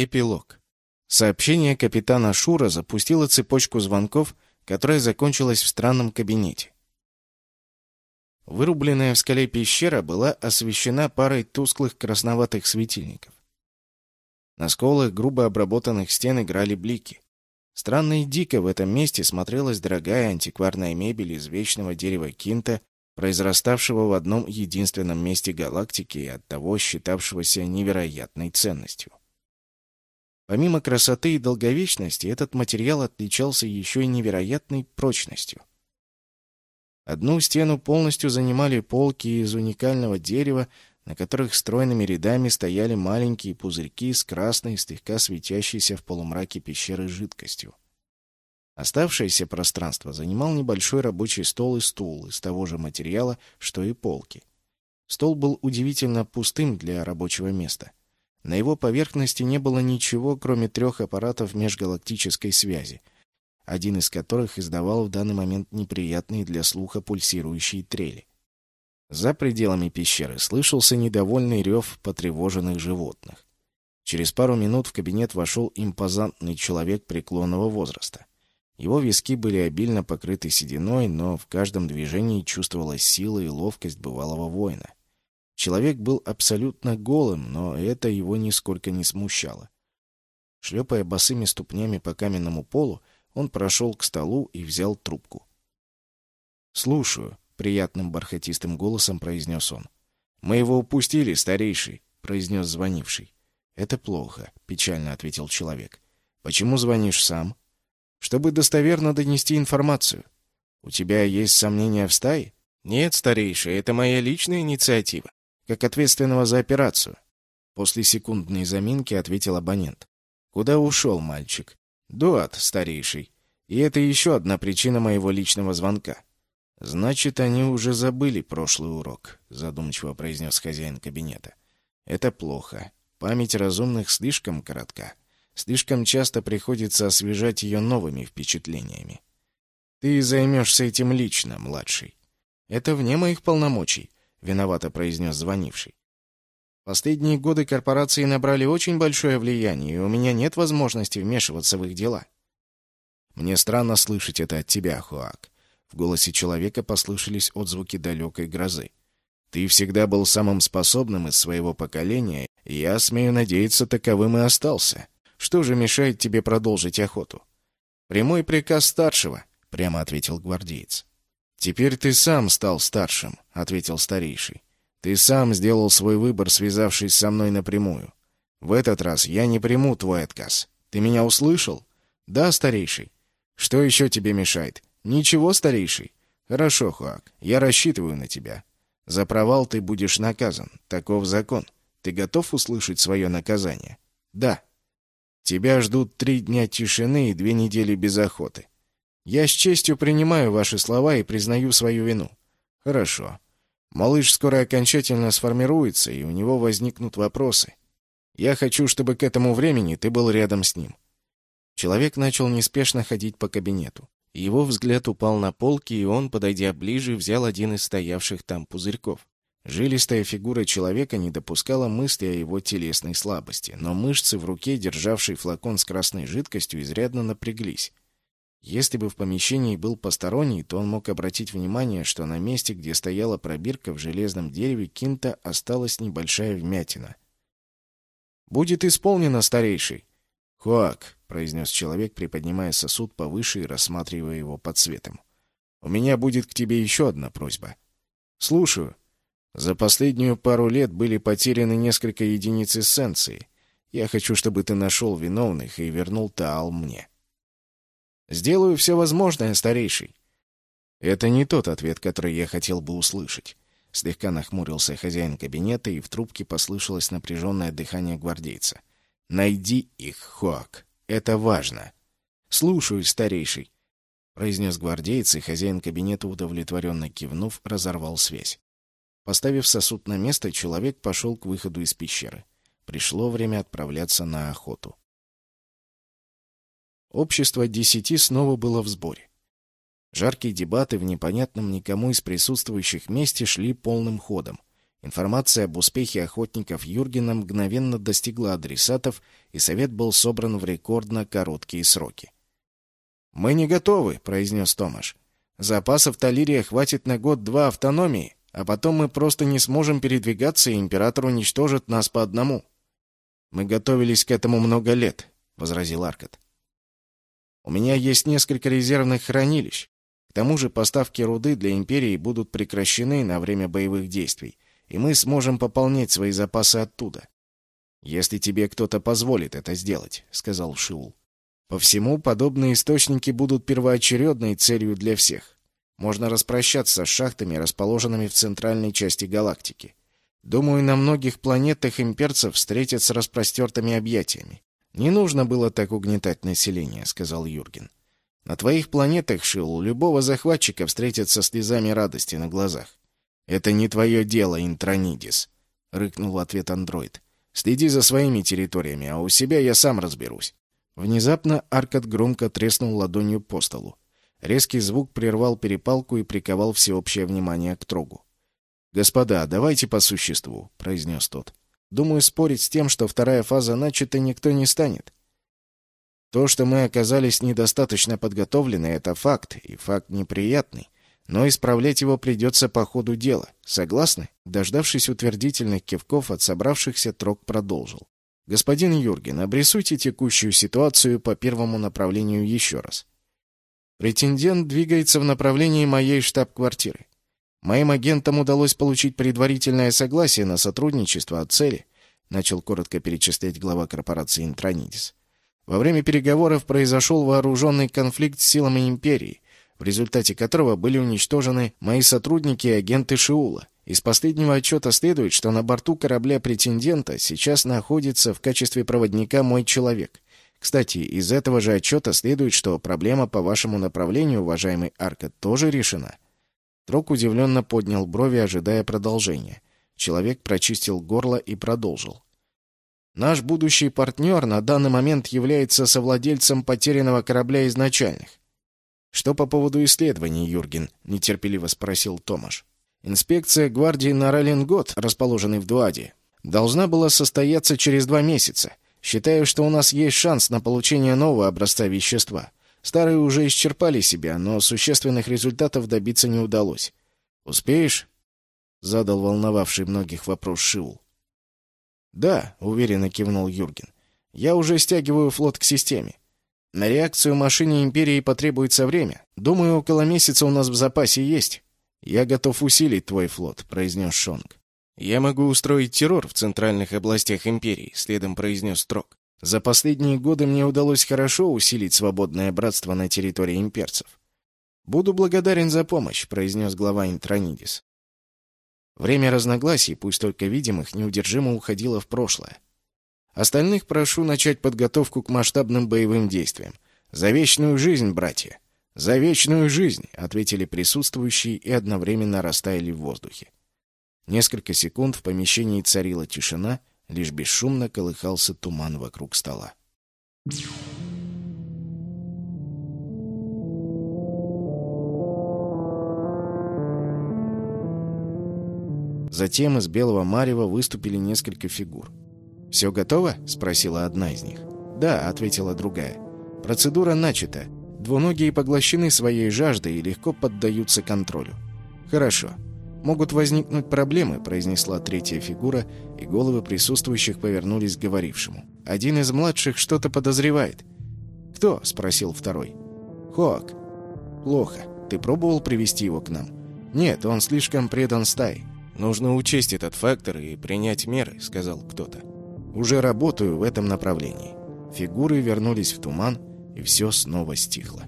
Эпилог. Сообщение капитана Шура запустило цепочку звонков, которая закончилась в странном кабинете. Вырубленная в скале пещера была освещена парой тусклых красноватых светильников. На сколах грубо обработанных стен играли блики. Странно и дико в этом месте смотрелась дорогая антикварная мебель из вечного дерева кинта, произраставшего в одном единственном месте галактики и оттого считавшегося невероятной ценностью. Помимо красоты и долговечности, этот материал отличался еще и невероятной прочностью. Одну стену полностью занимали полки из уникального дерева, на которых стройными рядами стояли маленькие пузырьки с красной, слегка светящейся в полумраке пещеры жидкостью. Оставшееся пространство занимал небольшой рабочий стол и стул из того же материала, что и полки. Стол был удивительно пустым для рабочего места. На его поверхности не было ничего, кроме трех аппаратов межгалактической связи, один из которых издавал в данный момент неприятные для слуха пульсирующие трели. За пределами пещеры слышался недовольный рев потревоженных животных. Через пару минут в кабинет вошел импозантный человек преклонного возраста. Его виски были обильно покрыты сединой, но в каждом движении чувствовалась сила и ловкость бывалого воина. Человек был абсолютно голым, но это его нисколько не смущало. Шлепая босыми ступнями по каменному полу, он прошел к столу и взял трубку. «Слушаю», — приятным бархатистым голосом произнес он. «Мы его упустили, старейший», — произнес звонивший. «Это плохо», — печально ответил человек. «Почему звонишь сам?» «Чтобы достоверно донести информацию. У тебя есть сомнения в стае?» «Нет, старейший, это моя личная инициатива как ответственного за операцию. После секундной заминки ответил абонент. Куда ушел мальчик? Дуат, старейший. И это еще одна причина моего личного звонка. Значит, они уже забыли прошлый урок, задумчиво произнес хозяин кабинета. Это плохо. Память разумных слишком коротка. Слишком часто приходится освежать ее новыми впечатлениями. Ты займешься этим лично, младший. Это вне моих полномочий. — виновато произнес звонивший. «Последние годы корпорации набрали очень большое влияние, и у меня нет возможности вмешиваться в их дела». «Мне странно слышать это от тебя, Хуак». В голосе человека послышались отзвуки далекой грозы. «Ты всегда был самым способным из своего поколения, и я, смею надеяться, таковым и остался. Что же мешает тебе продолжить охоту?» «Прямой приказ старшего», — прямо ответил гвардеец. «Теперь ты сам стал старшим», — ответил старейший. «Ты сам сделал свой выбор, связавшись со мной напрямую. В этот раз я не приму твой отказ. Ты меня услышал?» «Да, старейший». «Что еще тебе мешает?» «Ничего, старейший». «Хорошо, Хуак, я рассчитываю на тебя. За провал ты будешь наказан. Таков закон. Ты готов услышать свое наказание?» «Да». «Тебя ждут три дня тишины и две недели без охоты. Я с честью принимаю ваши слова и признаю свою вину. Хорошо. Малыш скоро окончательно сформируется, и у него возникнут вопросы. Я хочу, чтобы к этому времени ты был рядом с ним. Человек начал неспешно ходить по кабинету. Его взгляд упал на полки, и он, подойдя ближе, взял один из стоявших там пузырьков. Жилистая фигура человека не допускала мысли о его телесной слабости, но мышцы в руке, державшей флакон с красной жидкостью, изрядно напряглись. Если бы в помещении был посторонний, то он мог обратить внимание, что на месте, где стояла пробирка в железном дереве кинта, осталась небольшая вмятина. «Будет исполнено, старейший!» «Хуак», — произнес человек, приподнимая сосуд повыше и рассматривая его под светом. «У меня будет к тебе еще одна просьба». «Слушаю. За последнюю пару лет были потеряны несколько единиц эссенции. Я хочу, чтобы ты нашел виновных и вернул Таал мне». Сделаю все возможное, старейший. Это не тот ответ, который я хотел бы услышать. Слегка нахмурился хозяин кабинета, и в трубке послышалось напряженное дыхание гвардейца. «Найди их, Хоак. Это важно». «Слушаю, старейший», — произнес гвардеец, и хозяин кабинета, удовлетворенно кивнув, разорвал связь. Поставив сосуд на место, человек пошел к выходу из пещеры. Пришло время отправляться на охоту. Общество десяти снова было в сборе. Жаркие дебаты в непонятном никому из присутствующих месте шли полным ходом. Информация об успехе охотников Юргена мгновенно достигла адресатов, и совет был собран в рекордно короткие сроки. «Мы не готовы», — произнес Томаш. «Запасов Талирия хватит на год-два автономии, а потом мы просто не сможем передвигаться, и император уничтожит нас по одному». «Мы готовились к этому много лет», — возразил Аркад. «У меня есть несколько резервных хранилищ. К тому же поставки руды для империи будут прекращены на время боевых действий, и мы сможем пополнять свои запасы оттуда. «Если тебе кто-то позволит это сделать», — сказал Шиул. «По всему, подобные источники будут первоочередной целью для всех. Можно распрощаться с шахтами, расположенными в центральной части галактики. Думаю, на многих планетах имперцев встретят с распростертыми объятиями. Не нужно было так угнетать население», — сказал Юрген. «На твоих планетах, Шиул, любого захватчика встретят со слезами радости на глазах. «Это не твое дело, Интронидис», — рыкнул в ответ андроид. «Следи за своими территориями, а у себя я сам разберусь». Внезапно Аркад громко треснул ладонью по столу. Резкий звук прервал перепалку и приковал всеобщее внимание к трогу. «Господа, давайте по существу», — произнес тот. «Думаю, спорить с тем, что вторая фаза начата, никто не станет. То, что мы оказались недостаточно подготовлены, — это факт, и факт неприятный. Но исправлять его придется по ходу дела. Согласны?» Дождавшись утвердительных кивков от собравшихся, Трок продолжил. «Господин Юрген, обрисуйте текущую ситуацию по первому направлению еще раз. Претендент двигается в направлении моей штаб-квартиры. Моим агентам удалось получить предварительное согласие на сотрудничество от цели, начал коротко перечислять глава корпорации Интронидис. Во время переговоров произошел вооруженный конфликт с силами империи, в результате которого были уничтожены мои сотрудники и агенты Шиула. Из последнего отчета следует, что на борту корабля претендента сейчас находится в качестве проводника мой человек. Кстати, из этого же отчета следует, что проблема по вашему направлению, уважаемый Арка, тоже решена. Трок удивленно поднял брови, ожидая продолжения. Человек прочистил горло и продолжил. Наш будущий партнер на данный момент является совладельцем потерянного корабля изначальных. «Что по поводу исследований, Юрген?» — нетерпеливо спросил Томаш. «Инспекция гвардии на Раллингот, расположенной в Дуаде, должна была состояться через два месяца. Считаю, что у нас есть шанс на получение нового образца вещества. Старые уже исчерпали себя, но существенных результатов добиться не удалось. Успеешь?» — задал волновавший многих вопрос Шиул. «Да», — уверенно кивнул Юрген. «Я уже стягиваю флот к системе. На реакцию машине Империи потребуется время. Думаю, около месяца у нас в запасе есть. Я готов усилить твой флот», — произнес Шонг. «Я могу устроить террор в центральных областях Империи», — следом произнес Трок. «За последние годы мне удалось хорошо усилить свободное братство на территории имперцев». «Буду благодарен за помощь», — произнес глава Интронидис. Время разногласий, пусть только видимых, неудержимо уходило в прошлое. Остальных прошу начать подготовку к масштабным боевым действиям. За вечную жизнь, братья! За вечную жизнь!» — ответили присутствующие и одновременно растаяли в воздухе. Несколько секунд в помещении царила тишина, лишь бесшумно колыхался туман вокруг стола. Затем из белого марева выступили несколько фигур. «Все готово?» — спросила одна из них. «Да», — ответила другая. «Процедура начата. Двуногие поглощены своей жаждой и легко поддаются контролю». «Хорошо. Могут возникнуть проблемы», — произнесла третья фигура, и головы присутствующих повернулись к говорившему. «Один из младших что-то подозревает». «Кто?» — спросил второй. «Хоак». «Плохо. Ты пробовал привести его к нам?» «Нет, он слишком предан стае». «Нужно учесть этот фактор и принять меры», — сказал кто-то. Уже работаю в этом направлении. Фигуры вернулись в туман, и все снова стихло.